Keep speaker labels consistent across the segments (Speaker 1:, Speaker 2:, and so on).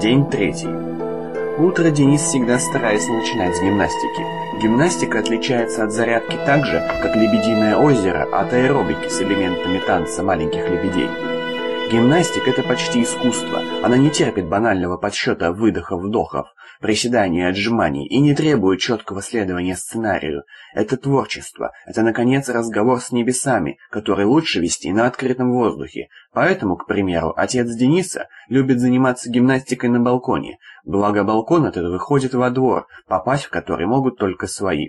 Speaker 1: День третий. Утро Денис всегда старается начинать с гимнастики. Гимнастика отличается от зарядки так же, как «Лебединое озеро» от аэробики с элементами танца маленьких лебедей. Гимнастика – это почти искусство. Она не терпит банального подсчета выдохов-вдохов, приседаний и отжиманий и не требует четкого следования сценарию. Это творчество. Это, наконец, разговор с небесами, который лучше вести на открытом воздухе. Поэтому, к примеру, отец Дениса любит заниматься гимнастикой на балконе. Благо балкон этот выходит во двор, попасть в который могут только свои.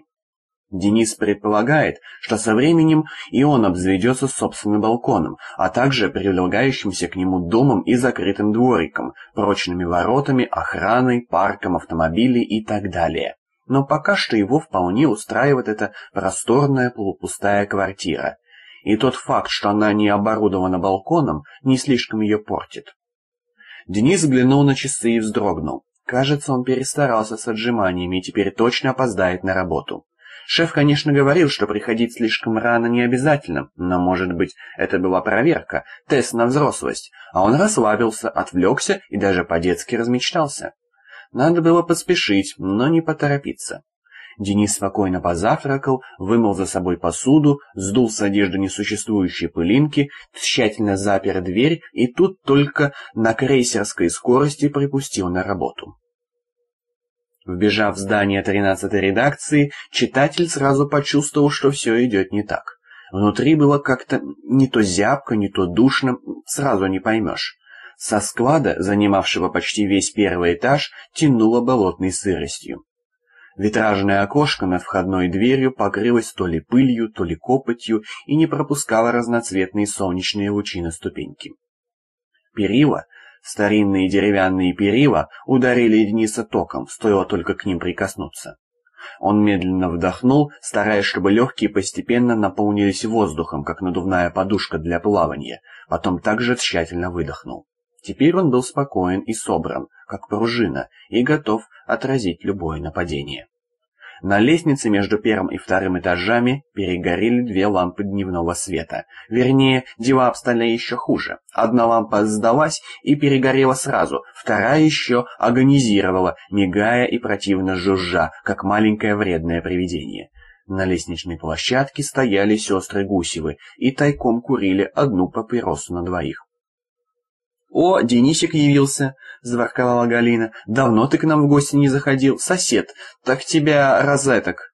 Speaker 1: Денис предполагает, что со временем и он обзаведется собственным балконом, а также прилагающимся к нему домом и закрытым двориком, прочными воротами, охраной, парком автомобилей и так далее. Но пока что его вполне устраивает эта просторная полупустая квартира. И тот факт, что она не оборудована балконом, не слишком ее портит. Денис взглянул на часы и вздрогнул. Кажется, он перестарался с отжиманиями и теперь точно опоздает на работу. Шеф, конечно, говорил, что приходить слишком рано не обязательно, но, может быть, это была проверка, тест на взрослость, а он расслабился, отвлекся и даже по-детски размечтался. Надо было поспешить, но не поторопиться. Денис спокойно позавтракал, вымыл за собой посуду, сдул с одежды несуществующие пылинки, тщательно запер дверь и тут только на крейсерской скорости припустил на работу. Вбежав в здание 13-й редакции, читатель сразу почувствовал, что все идет не так. Внутри было как-то не то зябко, не то душно, сразу не поймешь. Со склада, занимавшего почти весь первый этаж, тянуло болотной сыростью. Витражное окошко над входной дверью покрылось то ли пылью, то ли копотью и не пропускало разноцветные солнечные лучи на ступеньки. Перила, Старинные деревянные перила ударили Дениса током, стоило только к ним прикоснуться. Он медленно вдохнул, стараясь, чтобы легкие постепенно наполнились воздухом, как надувная подушка для плавания, потом также тщательно выдохнул. Теперь он был спокоен и собран, как пружина, и готов отразить любое нападение. На лестнице между первым и вторым этажами перегорели две лампы дневного света. Вернее, дела обстали еще хуже. Одна лампа сдалась и перегорела сразу, вторая еще агонизировала, мигая и противно жужжа, как маленькое вредное привидение. На лестничной площадке стояли сестры Гусевы и тайком курили одну папиросу на двоих. «О, Денисик явился!» — заворковала Галина. «Давно ты к нам в гости не заходил, сосед. Так тебя розеток».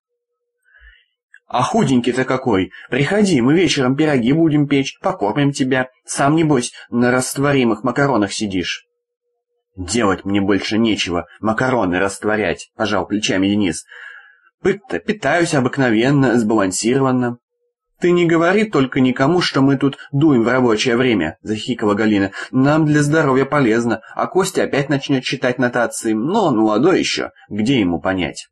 Speaker 1: «А худенький-то какой! Приходи, мы вечером пироги будем печь, покормим тебя. Сам, небось, на растворимых макаронах сидишь». «Делать мне больше нечего, макароны растворять», — пожал плечами Денис. «Питаюсь обыкновенно, сбалансированно». «Ты не говори только никому, что мы тут дуем в рабочее время», — захикала Галина. «Нам для здоровья полезно, а Костя опять начнет читать нотации. Но он молодой еще, где ему понять?»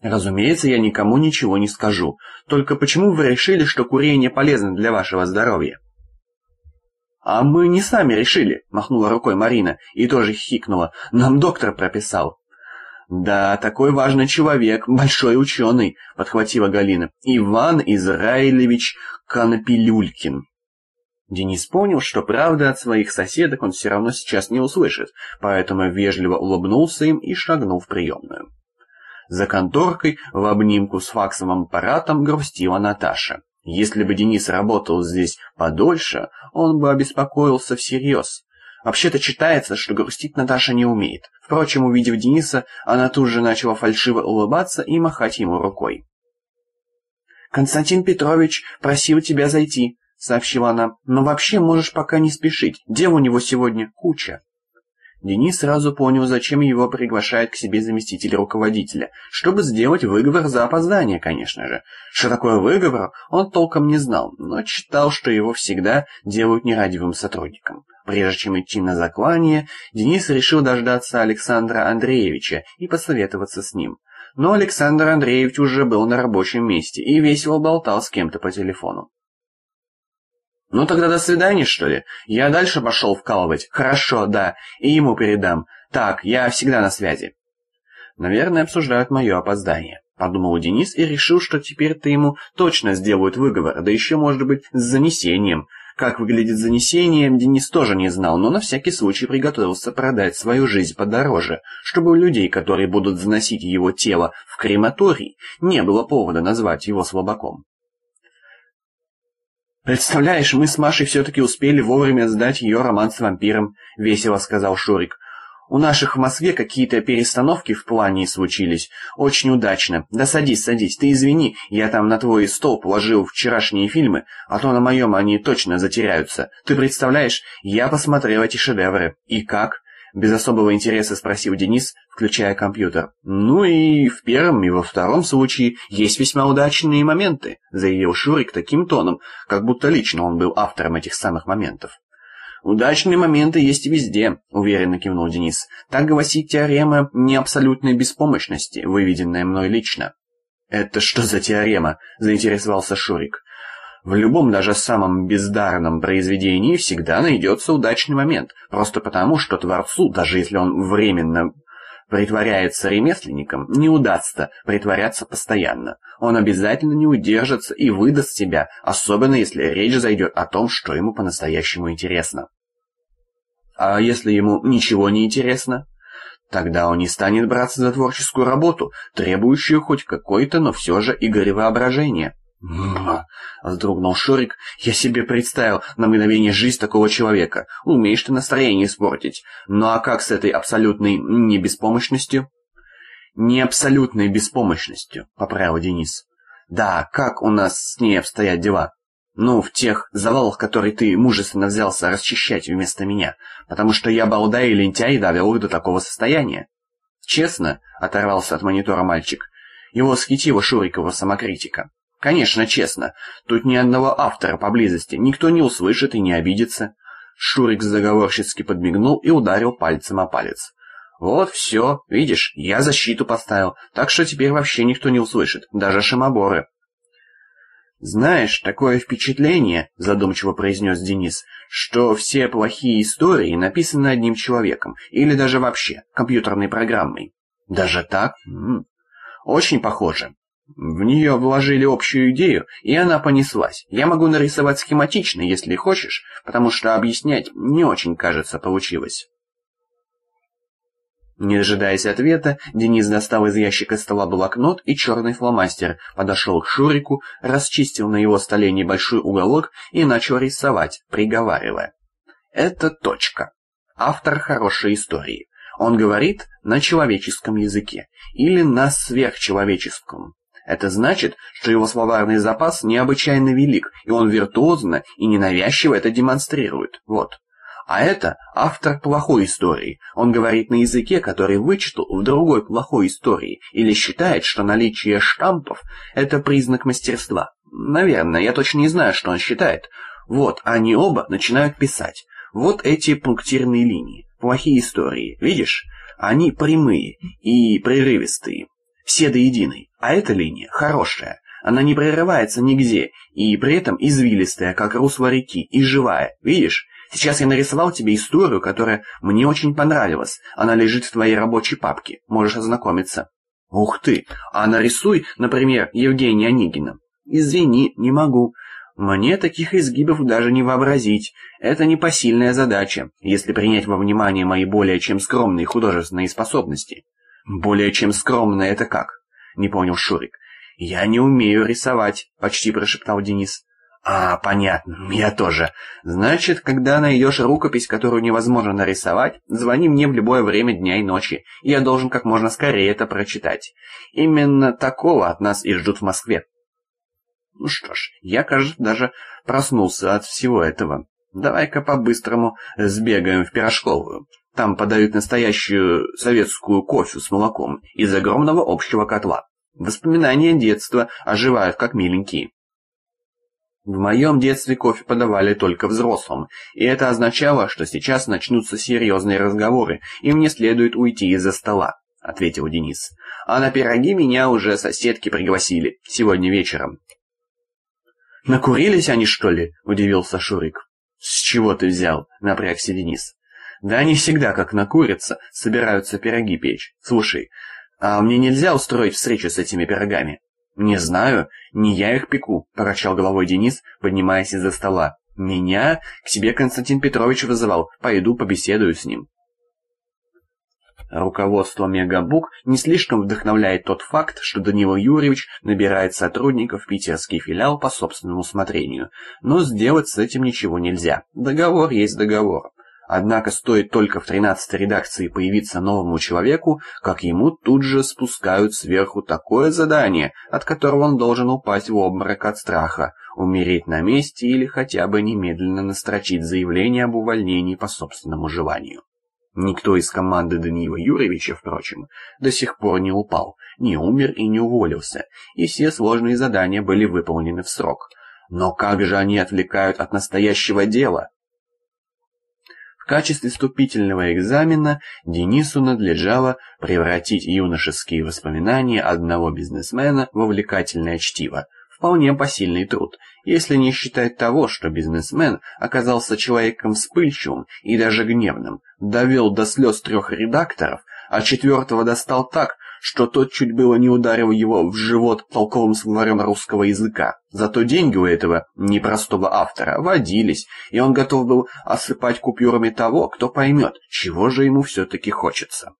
Speaker 1: «Разумеется, я никому ничего не скажу. Только почему вы решили, что курение полезно для вашего здоровья?» «А мы не сами решили», — махнула рукой Марина и тоже хикнула. «Нам доктор прописал». «Да, такой важный человек, большой ученый», — подхватила Галина. «Иван Израилевич Конопилюлькин». Денис понял, что правда от своих соседок он все равно сейчас не услышит, поэтому вежливо улыбнулся им и шагнул в приемную. За конторкой в обнимку с факсовым аппаратом грустила Наташа. Если бы Денис работал здесь подольше, он бы обеспокоился всерьез. Вообще-то читается, что грустить Наташа не умеет. Впрочем, увидев Дениса, она тут же начала фальшиво улыбаться и махать ему рукой. «Константин Петрович просил тебя зайти», — сообщила она. «Но вообще можешь пока не спешить. Дел у него сегодня куча». Денис сразу понял, зачем его приглашает к себе заместитель руководителя, чтобы сделать выговор за опоздание, конечно же. Что такое выговор, он толком не знал, но читал, что его всегда делают нерадивым сотрудником. Прежде чем идти на заклание, Денис решил дождаться Александра Андреевича и посоветоваться с ним. Но Александр Андреевич уже был на рабочем месте и весело болтал с кем-то по телефону. «Ну тогда до свидания, что ли? Я дальше пошел вкалывать. Хорошо, да, и ему передам. Так, я всегда на связи». «Наверное, обсуждают мое опоздание», — подумал Денис и решил, что теперь-то ему точно сделают выговор, да еще, может быть, с занесением. Как выглядит занесение, Денис тоже не знал, но на всякий случай приготовился продать свою жизнь подороже, чтобы у людей, которые будут заносить его тело в крематорий, не было повода назвать его слабаком. «Представляешь, мы с Машей все-таки успели вовремя сдать ее роман с вампиром», — весело сказал Шурик. «У наших в Москве какие-то перестановки в плане случились. Очень удачно. Да садись, садись. Ты извини, я там на твой стол положил вчерашние фильмы, а то на моем они точно затеряются. Ты представляешь, я посмотрел эти шедевры. И как?» Без особого интереса спросил Денис, включая компьютер. «Ну и в первом, и во втором случае есть весьма удачные моменты», заявил Шурик таким тоном, как будто лично он был автором этих самых моментов. «Удачные моменты есть везде», — уверенно кивнул Денис. «Так гласит теорема неабсолютной беспомощности, выведенная мной лично». «Это что за теорема?» — заинтересовался Шурик. В любом, даже самом бездарном произведении всегда найдется удачный момент, просто потому, что Творцу, даже если он временно притворяется ремесленником, не удастся притворяться постоянно. Он обязательно не удержится и выдаст себя, особенно если речь зайдет о том, что ему по-настоящему интересно. А если ему ничего не интересно? Тогда он не станет браться за творческую работу, требующую хоть какой-то, но все же игры воображения. Вздрогнул Шурик. «Я себе представил на мгновение жизнь такого человека. Умеешь ты настроение испортить. Ну а как с этой абсолютной небеспомощностью?» «Не абсолютной беспомощностью», — поправил Денис. «Да, как у нас с ней обстоят дела?» «Ну, в тех завалах, которые ты мужественно взялся расчищать вместо меня, потому что я балда и лентяй довел их до такого состояния». «Честно?» — оторвался от монитора мальчик. Его восхитила Шурикова самокритика. Конечно, честно. Тут ни одного автора поблизости, никто не услышит и не обидится. Шурик заговорщицки подмигнул и ударил пальцем о палец. «Вот все, видишь, я защиту поставил, так что теперь вообще никто не услышит, даже шимоборы». «Знаешь, такое впечатление, — задумчиво произнес Денис, — что все плохие истории написаны одним человеком, или даже вообще компьютерной программой». «Даже так? М -м. Очень похоже. В нее вложили общую идею, и она понеслась. Я могу нарисовать схематично, если хочешь, потому что объяснять не очень, кажется, получилось. Не дожидаясь ответа, Денис достал из ящика стола блокнот и черный фломастер, подошел к Шурику, расчистил на его столе небольшой уголок и начал рисовать, приговаривая. «Это точка. Автор хорошей истории. Он говорит на человеческом языке или на сверхчеловеческом. Это значит, что его словарный запас необычайно велик, и он виртуозно и ненавязчиво это демонстрирует. Вот. А это автор плохой истории. Он говорит на языке, который вычитал в другой плохой истории, или считает, что наличие штампов – это признак мастерства. Наверное, я точно не знаю, что он считает. Вот, они оба начинают писать. Вот эти пунктирные линии. Плохие истории, видишь? Они прямые и прерывистые. Все до единой. А эта линия хорошая. Она не прерывается нигде, и при этом извилистая, как русло реки, и живая. Видишь? Сейчас я нарисовал тебе историю, которая мне очень понравилась. Она лежит в твоей рабочей папке. Можешь ознакомиться. Ух ты! А нарисуй, например, Евгения Онегина. Извини, не могу. Мне таких изгибов даже не вообразить. Это непосильная задача, если принять во внимание мои более чем скромные художественные способности. «Более чем скромно это как?» — не понял Шурик. «Я не умею рисовать», — почти прошептал Денис. «А, понятно, я тоже. Значит, когда найдешь рукопись, которую невозможно нарисовать, звони мне в любое время дня и ночи, и я должен как можно скорее это прочитать. Именно такого от нас и ждут в Москве». Ну что ж, я, кажется, даже проснулся от всего этого. Давай-ка по-быстрому сбегаем в пирожковую. Там подают настоящую советскую кофе с молоком из огромного общего котла. Воспоминания детства оживают как миленькие. В моем детстве кофе подавали только взрослым, и это означало, что сейчас начнутся серьезные разговоры, и мне следует уйти из-за стола, — ответил Денис. А на пироги меня уже соседки пригласили, сегодня вечером. «Накурились они, что ли?» — удивился Шурик. «С чего ты взял?» — напрягся Денис. Да они всегда, как накурятся, собираются пироги печь. Слушай, а мне нельзя устроить встречу с этими пирогами? Не знаю, не я их пеку, покачал головой Денис, поднимаясь из-за стола. Меня к себе Константин Петрович вызывал, пойду побеседую с ним. Руководство Мегабук не слишком вдохновляет тот факт, что Данила Юрьевич набирает сотрудников в питерский филиал по собственному усмотрению, но сделать с этим ничего нельзя. Договор есть договор. Однако стоит только в 13-й редакции появиться новому человеку, как ему тут же спускают сверху такое задание, от которого он должен упасть в обморок от страха, умереть на месте или хотя бы немедленно настрочить заявление об увольнении по собственному желанию. Никто из команды Даниила Юрьевича, впрочем, до сих пор не упал, не умер и не уволился, и все сложные задания были выполнены в срок. Но как же они отвлекают от настоящего дела? В качестве вступительного экзамена Денису надлежало превратить юношеские воспоминания одного бизнесмена в увлекательное чтиво, вполне посильный труд, если не считать того, что бизнесмен оказался человеком вспыльчивым и даже гневным, довел до слез трех редакторов, а четвертого достал так, что тот чуть было не ударил его в живот толковым словарем русского языка. Зато деньги у этого непростого автора водились, и он готов был осыпать купюрами того, кто поймет, чего же ему все-таки хочется.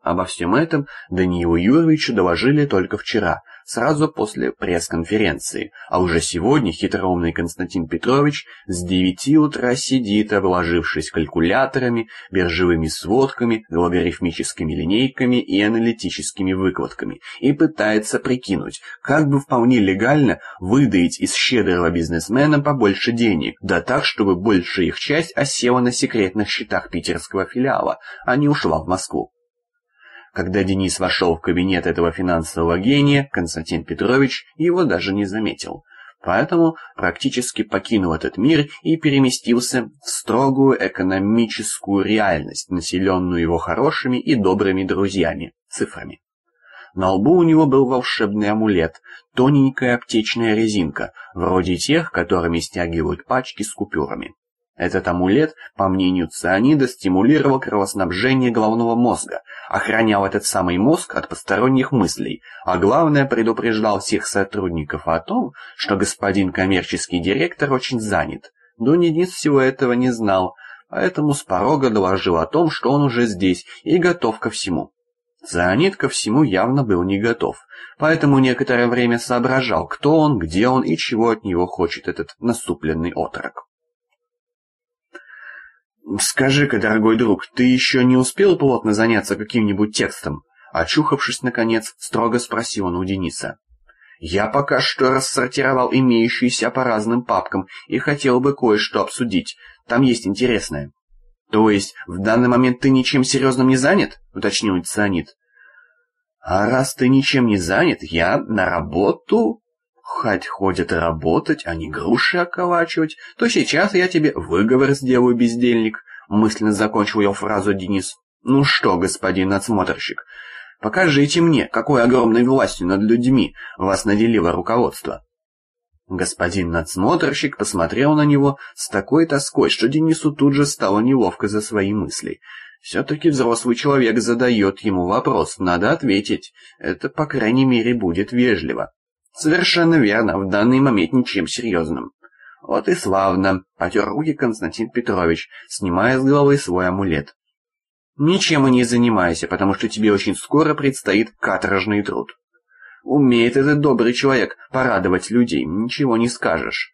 Speaker 1: Обо всем этом Даниилу Юрьевичу доложили только вчера, сразу после пресс-конференции, а уже сегодня хитроумный Константин Петрович с девяти утра сидит, обложившись калькуляторами, биржевыми сводками, логарифмическими линейками и аналитическими выкладками, и пытается прикинуть, как бы вполне легально выдаить из щедрого бизнесмена побольше денег, да так, чтобы большая их часть осела на секретных счетах питерского филиала, а не ушла в Москву. Когда Денис вошел в кабинет этого финансового гения, Константин Петрович его даже не заметил. Поэтому практически покинул этот мир и переместился в строгую экономическую реальность, населенную его хорошими и добрыми друзьями, цифрами. На лбу у него был волшебный амулет, тоненькая аптечная резинка, вроде тех, которыми стягивают пачки с купюрами. Этот амулет, по мнению цианида, стимулировал кровоснабжение головного мозга, охранял этот самый мозг от посторонних мыслей, а главное предупреждал всех сотрудников о том, что господин коммерческий директор очень занят. Денис всего этого не знал, поэтому с порога доложил о том, что он уже здесь и готов ко всему. Цианид ко всему явно был не готов, поэтому некоторое время соображал, кто он, где он и чего от него хочет этот насупленный отрок. «Скажи-ка, дорогой друг, ты еще не успел плотно заняться каким-нибудь текстом?» Очухавшись, наконец, строго спросил он у Дениса. «Я пока что рассортировал имеющиеся по разным папкам и хотел бы кое-что обсудить. Там есть интересное». «То есть в данный момент ты ничем серьезным не занят?» — уточнил Цианид. «А раз ты ничем не занят, я на работу...» Хоть ходят работать, а не груши околачивать, то сейчас я тебе выговор сделаю, бездельник. Мысленно закончил я фразу Денис. Ну что, господин надсмотрщик, покажите мне, какой огромной властью над людьми вас наделило руководство. Господин надсмотрщик посмотрел на него с такой тоской, что Денису тут же стало неловко за свои мысли. Все-таки взрослый человек задает ему вопрос, надо ответить. Это, по крайней мере, будет вежливо. Совершенно верно, в данный момент ничем серьезным. Вот и славно, потер руки Константин Петрович, снимая с головы свой амулет. Ничем и не занимайся, потому что тебе очень скоро предстоит каторжный труд. Умеет этот добрый человек порадовать людей, ничего не скажешь.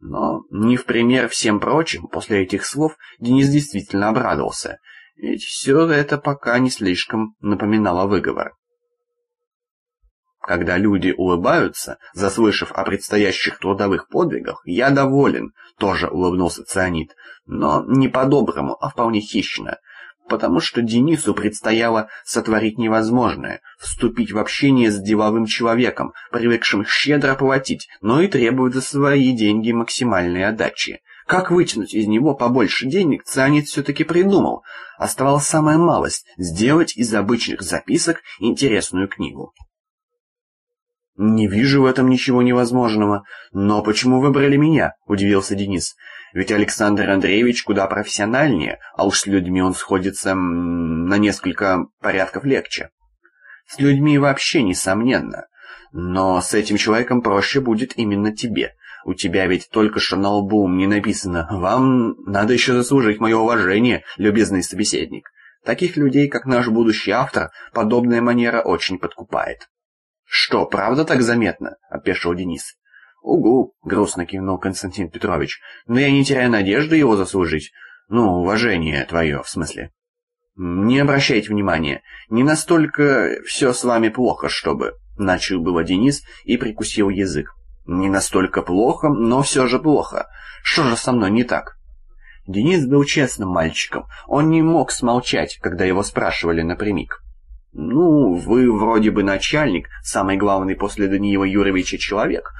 Speaker 1: Но не в пример всем прочим, после этих слов Денис действительно обрадовался, ведь все это пока не слишком напоминало выговор. Когда люди улыбаются, заслышав о предстоящих трудовых подвигах, я доволен, тоже улыбнулся Цианид, но не по-доброму, а вполне хищно, потому что Денису предстояло сотворить невозможное, вступить в общение с деловым человеком, привыкшим щедро платить, но и требует за свои деньги максимальной отдачи. Как вытянуть из него побольше денег, Цианид все-таки придумал. Оставалась самая малость — сделать из обычных записок интересную книгу. «Не вижу в этом ничего невозможного. Но почему выбрали меня?» – удивился Денис. «Ведь Александр Андреевич куда профессиональнее, а уж с людьми он сходится на несколько порядков легче». «С людьми вообще, несомненно. Но с этим человеком проще будет именно тебе. У тебя ведь только что на лбу не написано «Вам надо еще заслужить мое уважение, любезный собеседник». Таких людей, как наш будущий автор, подобная манера очень подкупает. «Что, правда так заметно?» — опешил Денис. «Угу», — грустно кивнул Константин Петрович, «но я не теряю надежды его заслужить. Ну, уважение твое, в смысле». «Не обращайте внимания, не настолько все с вами плохо, чтобы...» Начал было Денис и прикусил язык. «Не настолько плохо, но все же плохо. Что же со мной не так?» Денис был честным мальчиком. Он не мог смолчать, когда его спрашивали напрямик. «Ну, вы вроде бы начальник, самый главный после Даниила Юровича человек.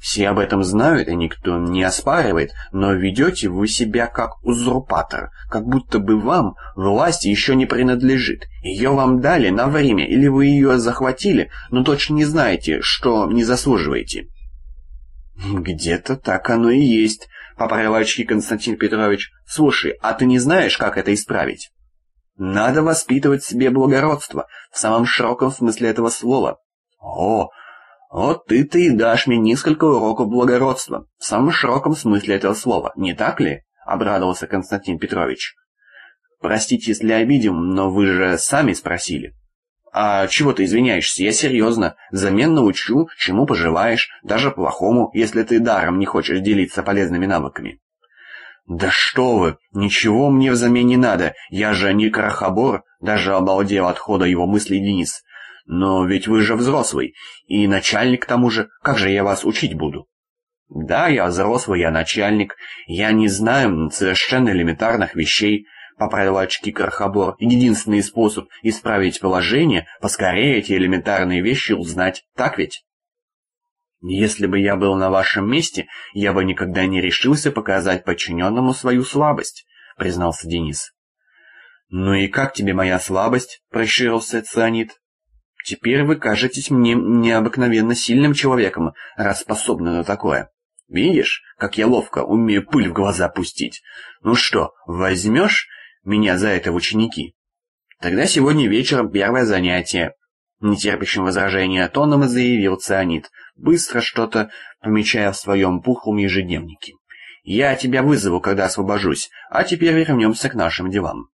Speaker 1: Все об этом знают, и никто не оспаривает, но ведете вы себя как узурпатор, как будто бы вам власть еще не принадлежит. Ее вам дали на время, или вы ее захватили, но точно не знаете, что не заслуживаете. «Где-то так оно и есть», — поправил очки Константин Петрович. «Слушай, а ты не знаешь, как это исправить?» «Надо воспитывать в себе благородство, в самом широком смысле этого слова». «О, «Вот ты-то и дашь мне несколько уроков благородства, в самом широком смысле этого слова, не так ли?» — обрадовался Константин Петрович. «Простите, если обидел, но вы же сами спросили». «А чего ты извиняешься? Я серьезно. Взамен научу, чему пожелаешь, даже плохому, если ты даром не хочешь делиться полезными навыками». «Да что вы! Ничего мне взамен не надо. Я же не крахобор!» Даже обалдел от хода его мыслей Денис. «Но ведь вы же взрослый, и начальник к тому же, как же я вас учить буду?» «Да, я взрослый, я начальник, я не знаю совершенно элементарных вещей», — поправил очки Крахобор. «Единственный способ исправить положение — поскорее эти элементарные вещи узнать, так ведь?» «Если бы я был на вашем месте, я бы никогда не решился показать подчиненному свою слабость», — признался Денис. «Ну и как тебе моя слабость?» — прощурился Цианид. Теперь вы кажетесь мне необыкновенно сильным человеком, раз способны на такое. Видишь, как я ловко умею пыль в глаза пустить? Ну что, возьмешь меня за это в ученики? Тогда сегодня вечером первое занятие. Нетерпящим возражения тоном заявил Цианид, быстро что-то помечая в своем пухлом ежедневнике. «Я тебя вызову, когда освобожусь, а теперь вернемся к нашим делам».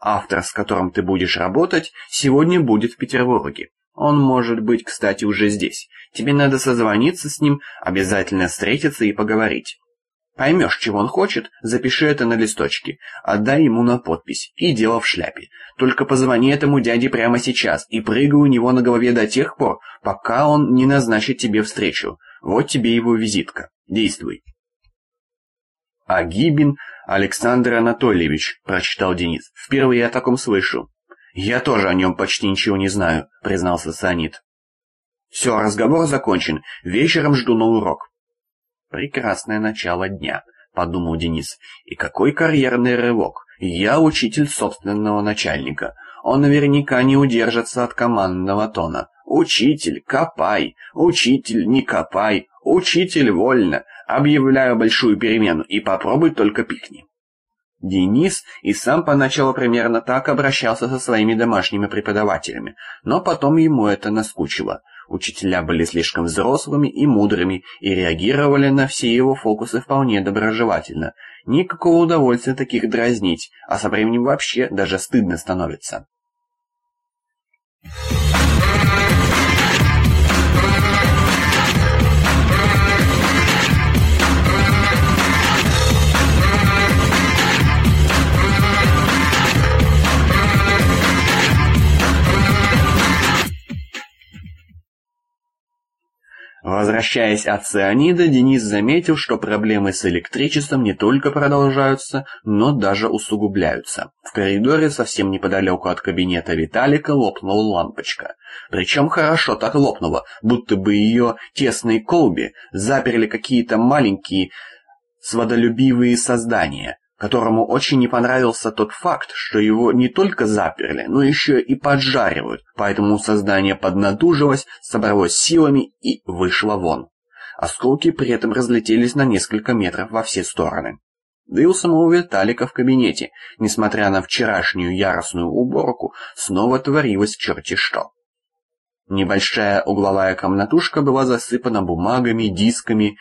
Speaker 1: Автор, с которым ты будешь работать, сегодня будет в Петербурге. Он может быть, кстати, уже здесь. Тебе надо созвониться с ним, обязательно встретиться и поговорить. Поймешь, чего он хочет, запиши это на листочке, отдай ему на подпись, и дело в шляпе. Только позвони этому дяде прямо сейчас и прыгай у него на голове до тех пор, пока он не назначит тебе встречу. Вот тебе его визитка. Действуй. А Гибин Александр Анатольевич», — прочитал Денис. «Впервые о таком слышу». «Я тоже о нем почти ничего не знаю», — признался Санит. «Все, разговор закончен. Вечером жду на урок». «Прекрасное начало дня», — подумал Денис. «И какой карьерный рывок. Я учитель собственного начальника. Он наверняка не удержится от командного тона. Учитель, копай! Учитель, не копай! Учитель, вольно! Объявляю большую перемену, и попробуй только пикни. Денис и сам поначалу примерно так обращался со своими домашними преподавателями, но потом ему это наскучило. Учителя были слишком взрослыми и мудрыми и реагировали на все его фокусы вполне доброжелательно. Никакого удовольствия таких дразнить, а со временем вообще даже стыдно становится. Возвращаясь от цианида, Денис заметил, что проблемы с электричеством не только продолжаются, но даже усугубляются. В коридоре совсем неподалеку от кабинета Виталика лопнула лампочка. Причем хорошо так лопнула, будто бы ее тесной колбе заперли какие-то маленькие сводолюбивые создания которому очень не понравился тот факт, что его не только заперли, но еще и поджаривают, поэтому создание поднатужилось, собралось силами и вышло вон. Осколки при этом разлетелись на несколько метров во все стороны. Да у самого Виталика в кабинете, несмотря на вчерашнюю яростную уборку, снова творилось черти что. Небольшая угловая комнатушка была засыпана бумагами, дисками,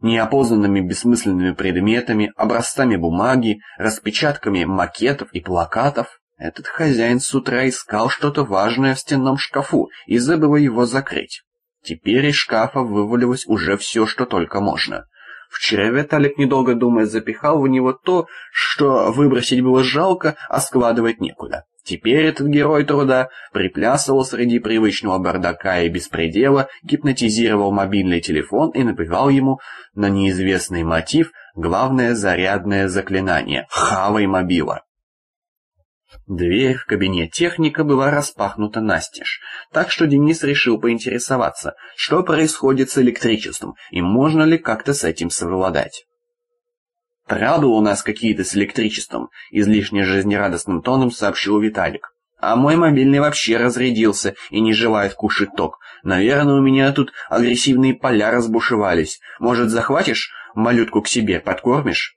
Speaker 1: неопознанными бессмысленными предметами, образцами бумаги, распечатками макетов и плакатов. Этот хозяин с утра искал что-то важное в стенном шкафу и забыл его закрыть. Теперь из шкафа вывалилось уже все, что только можно. Вчера Виталик, недолго думая, запихал в него то, что выбросить было жалко, а складывать некуда. Теперь этот герой труда приплясывал среди привычного бардака и беспредела, гипнотизировал мобильный телефон и напевал ему на неизвестный мотив главное зарядное заклинание «Хавай мобила». Дверь в кабинет техника была распахнута настежь, так что Денис решил поинтересоваться, что происходит с электричеством и можно ли как-то с этим совладать. «Траблы у нас какие-то с электричеством», — излишне жизнерадостным тоном сообщил Виталик. «А мой мобильный вообще разрядился и не желает кушать ток. Наверное, у меня тут агрессивные поля разбушевались. Может, захватишь малютку к себе, подкормишь?»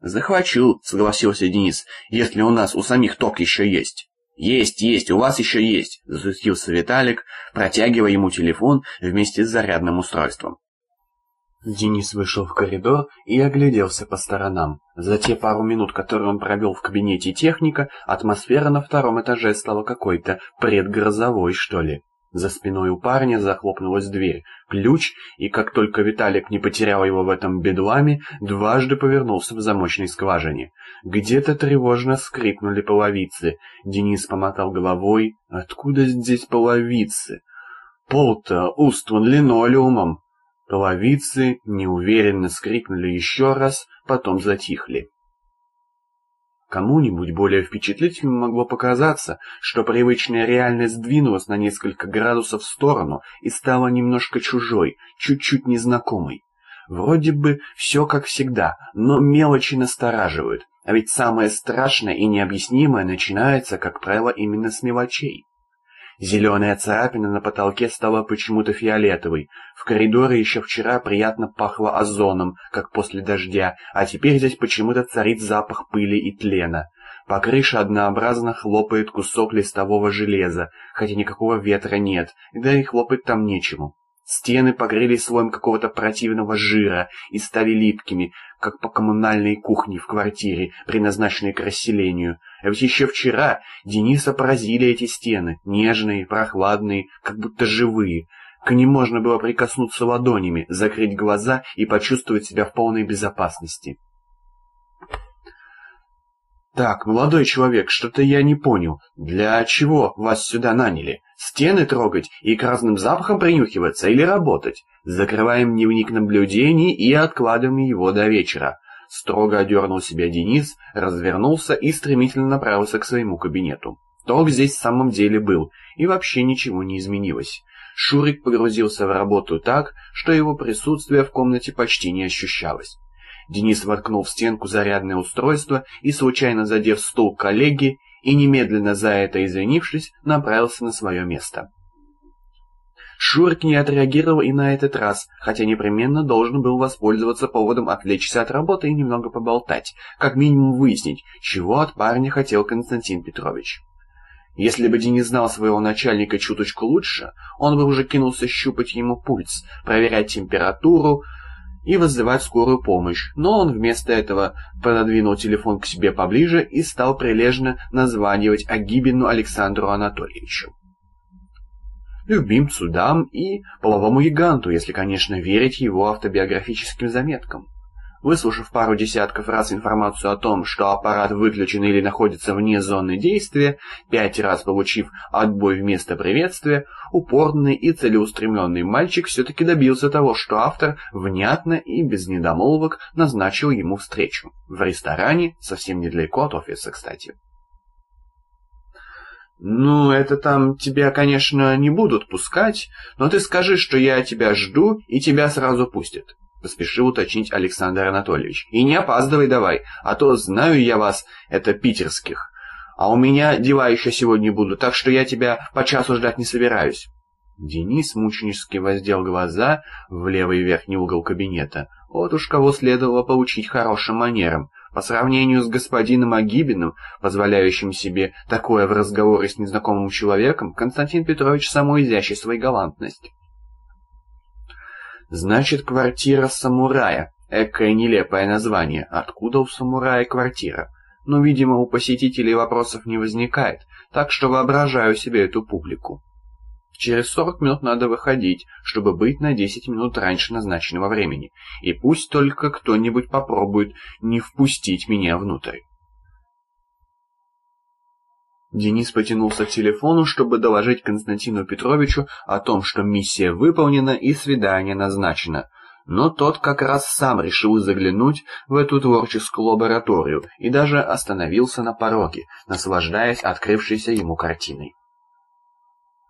Speaker 1: «Захвачу», — согласился Денис, — «если у нас у самих ток еще есть». «Есть, есть, у вас еще есть», — засустился Виталик, протягивая ему телефон вместе с зарядным устройством. Денис вышел в коридор и огляделся по сторонам. За те пару минут, которые он провел в кабинете техника, атмосфера на втором этаже стала какой-то предгрозовой, что ли. За спиной у парня захлопнулась дверь. Ключ, и как только Виталик не потерял его в этом бедламе, дважды повернулся в замочной скважине. Где-то тревожно скрипнули половицы. Денис помотал головой. «Откуда здесь половицы?» «Пол-то устлан линолеумом!» Половицы неуверенно скрикнули еще раз, потом затихли. Кому-нибудь более впечатлительным могло показаться, что привычная реальность сдвинулась на несколько градусов в сторону и стала немножко чужой, чуть-чуть незнакомой. Вроде бы все как всегда, но мелочи настораживают, а ведь самое страшное и необъяснимое начинается, как правило, именно с мелочей. Зеленая царапина на потолке стала почему-то фиолетовой. В коридоре еще вчера приятно пахло озоном, как после дождя, а теперь здесь почему-то царит запах пыли и тлена. По крыше однообразно хлопает кусок листового железа, хотя никакого ветра нет, да и хлопать там нечему. Стены погрелись слоем какого-то противного жира и стали липкими, как по коммунальной кухне в квартире, предназначенной к расселению. А ведь еще вчера Дениса поразили эти стены, нежные, прохладные, как будто живые. К ним можно было прикоснуться ладонями, закрыть глаза и почувствовать себя в полной безопасности. «Так, молодой человек, что-то я не понял. Для чего вас сюда наняли? Стены трогать и к разным запахам принюхиваться или работать? Закрываем дневник наблюдений и откладываем его до вечера. Строго одернул себя Денис, развернулся и стремительно направился к своему кабинету. Ток здесь в самом деле был, и вообще ничего не изменилось. Шурик погрузился в работу так, что его присутствие в комнате почти не ощущалось. Денис воткнул в стенку зарядное устройство и, случайно задев стул коллеги, и немедленно за это извинившись, направился на свое место. Шурик не отреагировал и на этот раз, хотя непременно должен был воспользоваться поводом отвлечься от работы и немного поболтать, как минимум выяснить, чего от парня хотел Константин Петрович. Если бы Денис знал своего начальника чуточку лучше, он бы уже кинулся щупать ему пульс, проверять температуру, и вызывать скорую помощь, но он вместо этого пододвинул телефон к себе поближе и стал прилежно названивать Агибину Александру Анатольевичу. Любимцу дам и половому гиганту, если, конечно, верить его автобиографическим заметкам. Выслушав пару десятков раз информацию о том, что аппарат выключен или находится вне зоны действия, пять раз получив отбой вместо приветствия, упорный и целеустремленный мальчик все-таки добился того, что автор внятно и без недомолвок назначил ему встречу. В ресторане, совсем недалеко от офиса, кстати. «Ну, это там тебя, конечно, не будут пускать, но ты скажи, что я тебя жду, и тебя сразу пустят», поспешил уточнить Александр Анатольевич. «И не опаздывай давай, а то знаю я вас, это питерских. А у меня дела еще сегодня будут, так что я тебя по часу ждать не собираюсь». Денис мученически воздел глаза в левый верхний угол кабинета. Вот уж кого следовало поучить хорошим манерам. По сравнению с господином Агибиным, позволяющим себе такое в разговоре с незнакомым человеком, Константин Петрович само изящество и галантность. Значит, квартира самурая. Экое нелепое название. Откуда у самурая квартира? Но, видимо, у посетителей вопросов не возникает, так что воображаю себе эту публику. Через 40 минут надо выходить, чтобы быть на 10 минут раньше назначенного времени, и пусть только кто-нибудь попробует не впустить меня внутрь. Денис потянулся к телефону, чтобы доложить Константину Петровичу о том, что миссия выполнена и свидание назначено. Но тот как раз сам решил заглянуть в эту творческую лабораторию и даже остановился на пороге, наслаждаясь открывшейся ему картиной.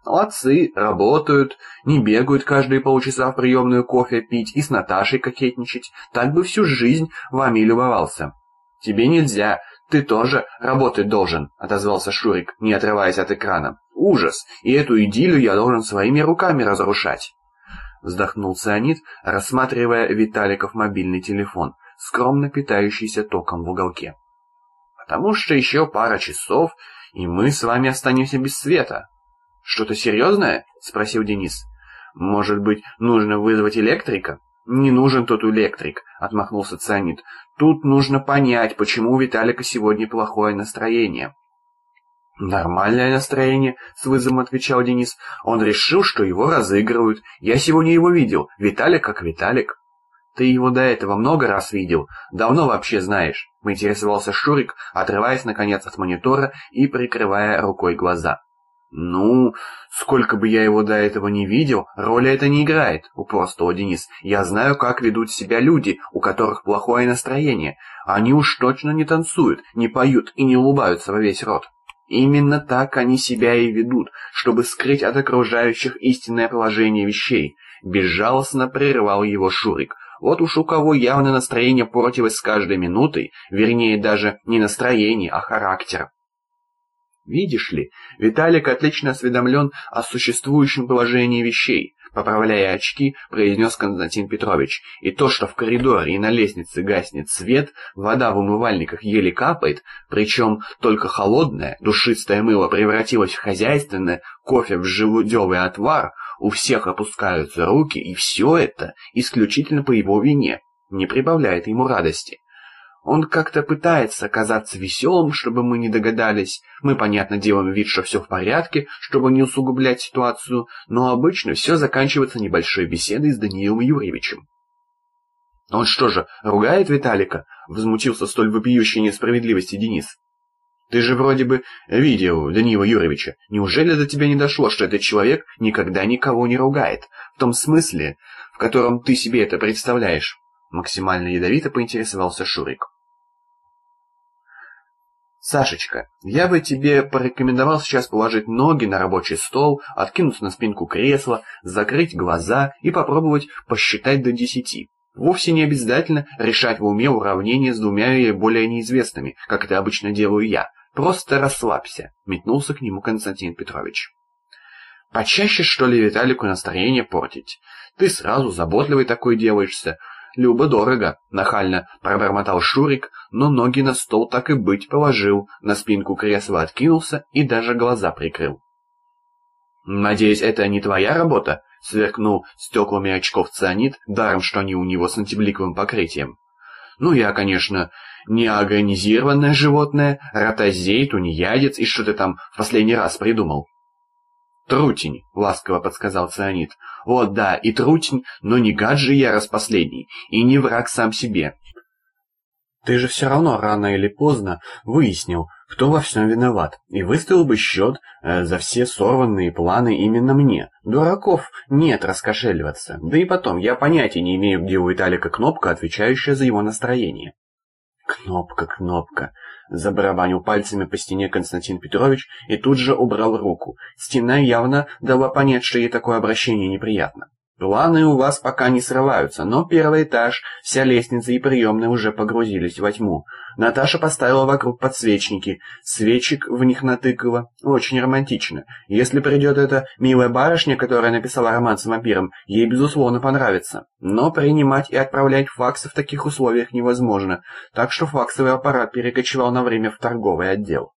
Speaker 1: Молодцы, работают, не бегают каждые полчаса в приемную кофе пить и с Наташей кокетничать. Так бы всю жизнь вами любовался. Тебе нельзя, ты тоже работать должен, отозвался Шурик, не отрываясь от экрана. Ужас, и эту идиллию я должен своими руками разрушать. Вздохнул Цианид, рассматривая Виталиков мобильный телефон, скромно питающийся током в уголке. Потому что еще пара часов, и мы с вами останемся без света. «Что-то серьезное?» — спросил Денис. «Может быть, нужно вызвать электрика?» «Не нужен тот электрик», — отмахнулся Цианид. «Тут нужно понять, почему у Виталика сегодня плохое настроение». «Нормальное настроение», — с вызовом отвечал Денис. «Он решил, что его разыгрывают. Я сегодня его видел. Виталик как Виталик». «Ты его до этого много раз видел? Давно вообще знаешь?» — поинтересовался Шурик, отрываясь, наконец, от монитора и прикрывая рукой глаза. «Ну, сколько бы я его до этого не видел, роли это не играет», — упорствовал Денис. «Я знаю, как ведут себя люди, у которых плохое настроение. Они уж точно не танцуют, не поют и не улыбаются во весь рот. Именно так они себя и ведут, чтобы скрыть от окружающих истинное положение вещей». Безжалостно прерывал его Шурик. Вот уж у кого явно настроение портилось с каждой минутой, вернее даже не настроение, а характер. Видишь ли, Виталик отлично осведомлен о существующем положении вещей, поправляя очки, произнес Константин Петрович. И то, что в коридоре и на лестнице гаснет свет, вода в умывальниках еле капает, причем только холодное, душистое мыло превратилось в хозяйственное, кофе в желудевый отвар, у всех опускаются руки, и все это исключительно по его вине, не прибавляет ему радости. Он как-то пытается казаться веселым, чтобы мы не догадались. Мы, понятно, делаем вид, что все в порядке, чтобы не усугублять ситуацию, но обычно все заканчивается небольшой беседой с Даниилом Юрьевичем. «Он что же, ругает Виталика?» — возмутился столь вопиющей несправедливости Денис. «Ты же вроде бы видел Даниила Юрьевича. Неужели до тебя не дошло, что этот человек никогда никого не ругает? В том смысле, в котором ты себе это представляешь?» Максимально ядовито поинтересовался Шурик. «Сашечка, я бы тебе порекомендовал сейчас положить ноги на рабочий стол, откинуться на спинку кресла, закрыть глаза и попробовать посчитать до десяти. Вовсе не обязательно решать в уме уравнения с двумя или более неизвестными, как это обычно делаю я. Просто расслабься», — метнулся к нему Константин Петрович. «Почаще, что ли, Виталику настроение портить? Ты сразу заботливый такой делаешься, «Любо-дорого», — нахально пробормотал Шурик, но ноги на стол так и быть положил, на спинку кресла откинулся и даже глаза прикрыл. «Надеюсь, это не твоя работа?» — сверкнул стеклами очков цианид, даром, что они у него с антибликовым покрытием. «Ну, я, конечно, не организированное животное, ротозей, тунеядец и что ты там в последний раз придумал». «Трутень», — ласково подсказал Цианид. «Вот да, и трутень, но не гад же я распоследний, и не враг сам себе». «Ты же все равно рано или поздно выяснил, кто во всем виноват, и выставил бы счет э, за все сорванные планы именно мне. Дураков нет раскошеливаться, да и потом, я понятия не имею, где у Виталика кнопка, отвечающая за его настроение». «Кнопка, кнопка», Забарабанил пальцами по стене Константин Петрович и тут же убрал руку. Стена явно дала понять, что ей такое обращение неприятно. Планы у вас пока не срываются, но первый этаж, вся лестница и приемная уже погрузились во тьму. Наташа поставила вокруг подсвечники, свечек в них натыкала. Очень романтично. Если придет эта милая барышня, которая написала роман с вампиром, ей, безусловно, понравится. Но принимать и отправлять факсы в таких условиях невозможно, так что факсовый аппарат перекочевал на время в торговый отдел.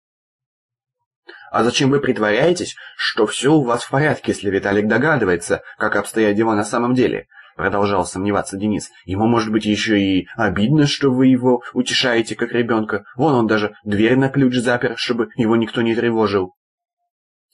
Speaker 1: А зачем вы притворяетесь, что все у вас в порядке, если Виталик догадывается, как обстоят дела на самом деле? Продолжал сомневаться Денис. Ему, может быть, еще и обидно, что вы его утешаете, как ребенка. Вон он даже дверь на ключ запер, чтобы его никто не тревожил.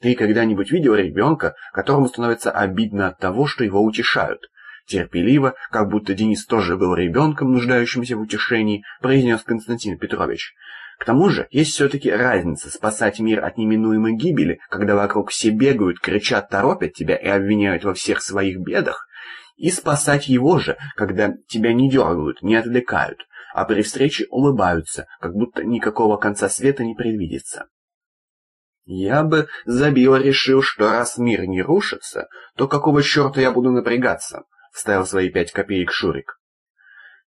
Speaker 1: Ты когда-нибудь видел ребенка, которому становится обидно от того, что его утешают? Терпеливо, как будто Денис тоже был ребенком, нуждающимся в утешении, произнес Константин Петрович. К тому же, есть все-таки разница спасать мир от неминуемой гибели, когда вокруг все бегают, кричат, торопят тебя и обвиняют во всех своих бедах, и спасать его же, когда тебя не дергают, не отвлекают, а при встрече улыбаются, как будто никакого конца света не предвидится. Я бы забил решил, что раз мир не рушится, то какого черта я буду напрягаться, вставил свои пять копеек Шурик.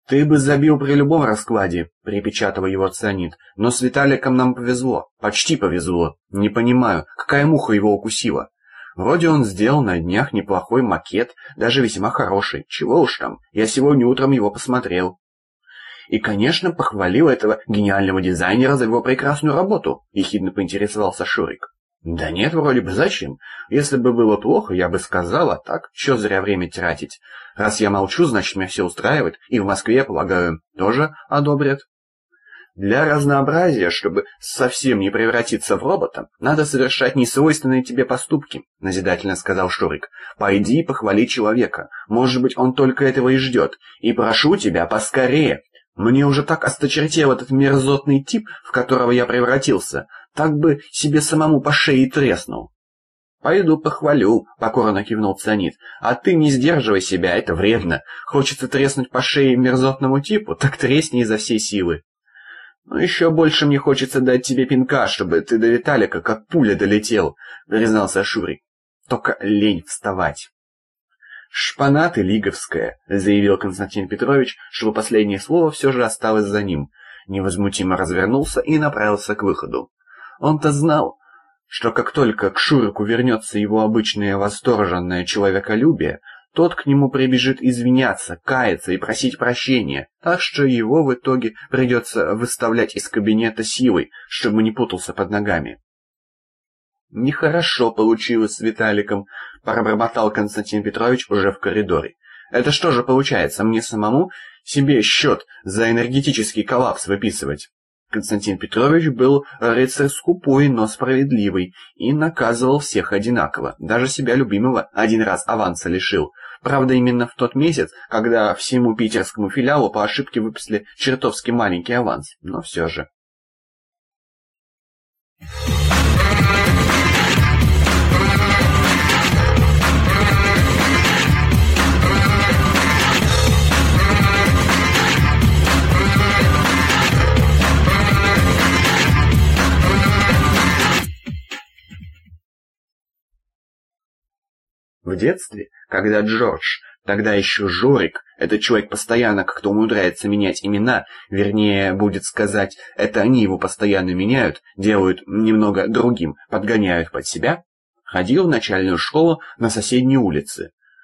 Speaker 1: «Ты бы забил при любом раскладе», — припечатал его цианид. «Но с Виталиком нам повезло. Почти повезло. Не понимаю, какая муха его укусила? Вроде он сделал на днях неплохой макет, даже весьма хороший. Чего уж там, я сегодня утром его посмотрел». И, конечно, похвалил этого гениального дизайнера за его прекрасную работу, ехидно поинтересовался Шурик. Да нет, вроде бы зачем? Если бы было плохо, я бы сказал, а так, что зря время тратить. Раз я молчу, значит, меня все устраивает, и в Москве, полагаю, тоже одобрят. Для разнообразия, чтобы совсем не превратиться в робота, надо совершать несвойственные тебе поступки, назидательно сказал Шурик. Пойди похвали человека. Может быть, он только этого и ждет. И прошу тебя, поскорее. Мне уже так осточертел этот мерзотный тип, в которого я превратился. Так бы себе самому по шее треснул. «Пойду похвалю», — покорно кивнул Цианид. «А ты не сдерживай себя, это вредно. Хочется треснуть по шее мерзотному типу, так тресни изо всей силы». «Но еще больше мне хочется дать тебе пинка, чтобы ты до Виталика как пуля долетел», — признался Шурик. «Только лень вставать». «Шпана ты лиговская», — заявил Константин Петрович, чтобы последнее слово все же осталось за ним. Невозмутимо развернулся и направился к выходу. Он-то знал, что как только к Шурику вернется его обычное восторженное человеколюбие, тот к нему прибежит извиняться, каяться и просить прощения, так что его в итоге придется выставлять из кабинета силой, чтобы не путался под ногами. «Нехорошо получилось с Виталиком», — пробормотал Константин Петрович уже в коридоре. «Это что же получается, мне самому себе счет за энергетический коллапс выписывать?» Константин Петрович был рыцарь скупой, но справедливый, и наказывал всех одинаково, даже себя любимого один раз аванса лишил. Правда, именно в тот месяц, когда всему питерскому филиалу по ошибке выписали чертовски маленький аванс, но все же. В детстве, когда Джордж, тогда еще Жорик, этот человек постоянно как-то умудряется менять имена, вернее, будет сказать, это они его постоянно меняют, делают немного другим, подгоняют под себя, ходил в начальную школу на соседней улице.